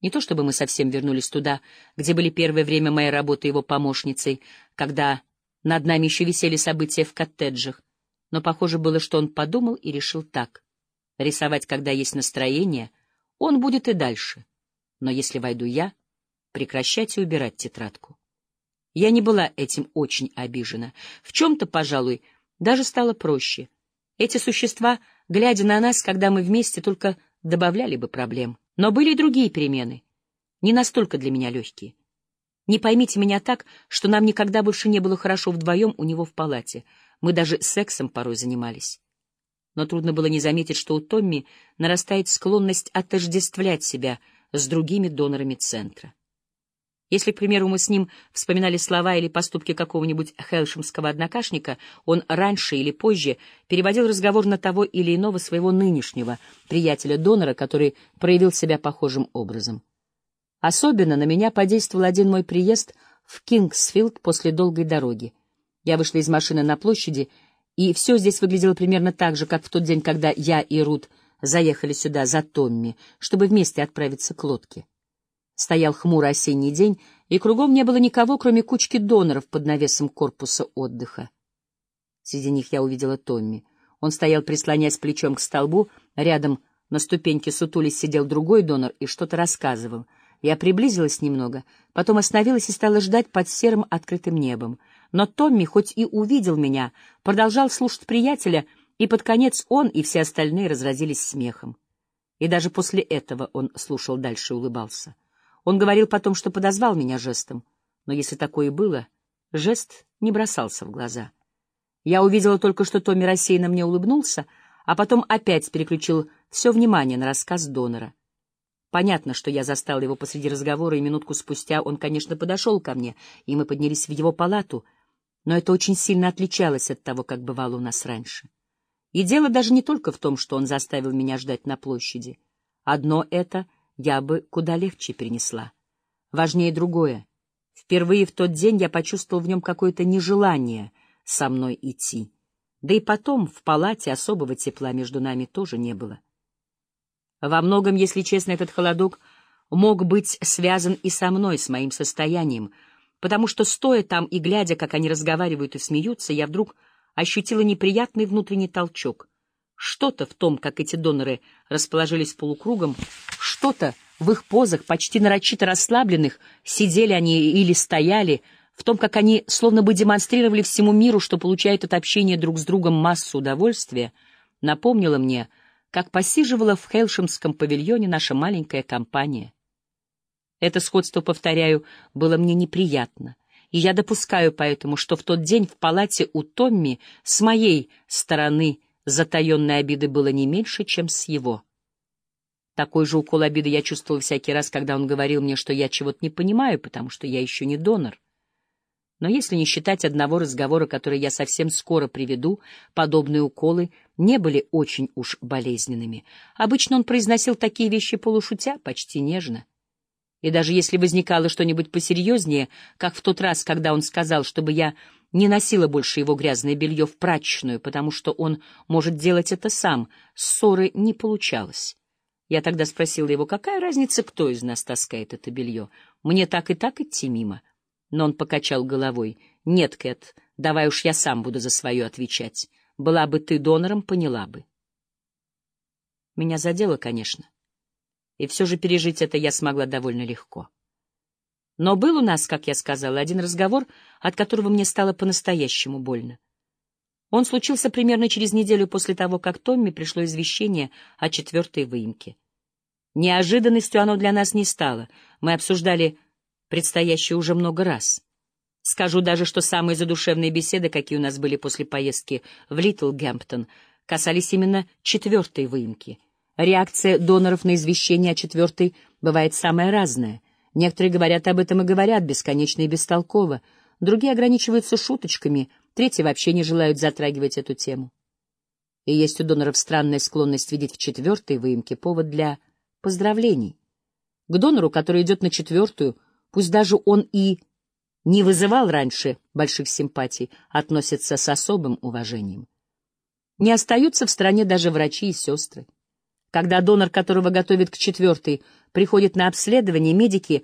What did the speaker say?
Не то чтобы мы совсем вернулись туда, где были первое время моей работы его помощницей, когда над нами еще висели события в коттеджах, но похоже было, что он подумал и решил так. Рисовать, когда есть настроение, он будет и дальше. Но если войду я, прекращать и убирать тетрадку. Я не была этим очень обижена. В чем-то, пожалуй, даже стало проще. Эти существа, глядя на нас, когда мы вместе, только добавляли бы проблем. Но были и другие перемены, не настолько для меня легкие. Не поймите меня так, что нам никогда больше не было хорошо вдвоем у него в палате. Мы даже сексом порой занимались. Но трудно было не заметить, что у Томми нарастает склонность отождествлять себя с другими донорами центра. Если, к примеру, мы с ним вспоминали слова или поступки какого-нибудь хелшемского однокашника, он раньше или позже переводил разговор на того или иного своего нынешнего приятеля-донора, который проявил себя похожим образом. Особенно на меня подействовал один мой приезд в Кингсфилд после долгой дороги. Я вышла из машины на площади, и все здесь выглядело примерно так же, как в тот день, когда я и Рут заехали сюда за Томми, чтобы вместе отправиться к лодке. Стоял хмурый осенний день, и кругом не было никого, кроме кучки доноров под навесом корпуса отдыха. Среди них я увидела Томми. Он стоял, прислоняясь плечом к столбу, рядом на ступеньке сутулись сидел другой донор и что-то рассказывал. Я приблизилась немного, потом остановилась и стала ждать под серым открытым небом. Но Томми, хоть и увидел меня, продолжал слушать приятеля, и под конец он и все остальные разразились смехом. И даже после этого он слушал дальше и улыбался. Он говорил потом, что подозвал меня жестом, но если такое и было, жест не бросался в глаза. Я увидела только, что Томми рассеянно мне улыбнулся, а потом опять переключил все внимание на рассказ донора. Понятно, что я застал его посреди разговора, и минутку спустя он, конечно, подошел ко мне, и мы поднялись в его палату, но это очень сильно отличалось от того, как бывало у нас раньше. И дело даже не только в том, что он заставил меня ждать на площади. Одно это — я бы куда легче перенесла. Важнее другое. Впервые в тот день я почувствовал в нем какое-то нежелание со мной идти. Да и потом в палате особого тепла между нами тоже не было. Во многом, если честно, этот холодок мог быть связан и со мной, с моим состоянием, потому что, стоя там и глядя, как они разговаривают и смеются, я вдруг ощутила неприятный внутренний толчок — что-то в том, как эти доноры расположились полукругом, что-то в их позах, почти нарочито расслабленных, сидели они или стояли, в том, как они словно бы демонстрировали всему миру, что получают от общения друг с другом массу удовольствия, напомнило мне, как посиживала в Хелшемском павильоне наша маленькая компания. Это сходство, повторяю, было мне неприятно, и я допускаю поэтому, что в тот день в палате у Томми с моей стороны — затаенной обиды было не меньше, чем с его. Такой же укол обиды я чувствовал всякий раз, когда он говорил мне, что я чего-то не понимаю, потому что я еще не донор. Но если не считать одного разговора, который я совсем скоро приведу, подобные уколы не были очень уж болезненными. Обычно он произносил такие вещи полушутя, почти нежно. И даже если возникало что-нибудь посерьезнее, как в тот раз, когда он сказал, чтобы я не носила больше его грязное белье в прачечную, потому что он может делать это сам. Ссоры не получалось. Я тогда спросила его, какая разница, кто из нас таскает это белье. Мне так и так идти мимо. Но он покачал головой. Нет, Кэт, давай уж я сам буду за свое отвечать. Была бы ты донором, поняла бы. Меня задело, конечно. И все же пережить это я смогла довольно легко. Но был у нас, как я сказала, один разговор, от которого мне стало по-настоящему больно. Он случился примерно через неделю после того, как Томми пришло извещение о четвертой выемке. Неожиданностью оно для нас не стало. Мы обсуждали предстоящее уже много раз. Скажу даже, что самые задушевные беседы, какие у нас были после поездки в Литл Гэмптон, касались именно четвертой выемки. Реакция доноров на извещение о четвертой бывает самая разная — Некоторые говорят об этом и говорят бесконечно и бестолково, другие ограничиваются шуточками, третьи вообще не желают затрагивать эту тему. И есть у доноров странная склонность видеть в четвертой выемке повод для поздравлений. К донору, который идет на четвертую, пусть даже он и не вызывал раньше больших симпатий, относятся с особым уважением. Не остаются в стране даже врачи и сестры. Когда донор, которого готовят к четвертой, приходит на обследование, медики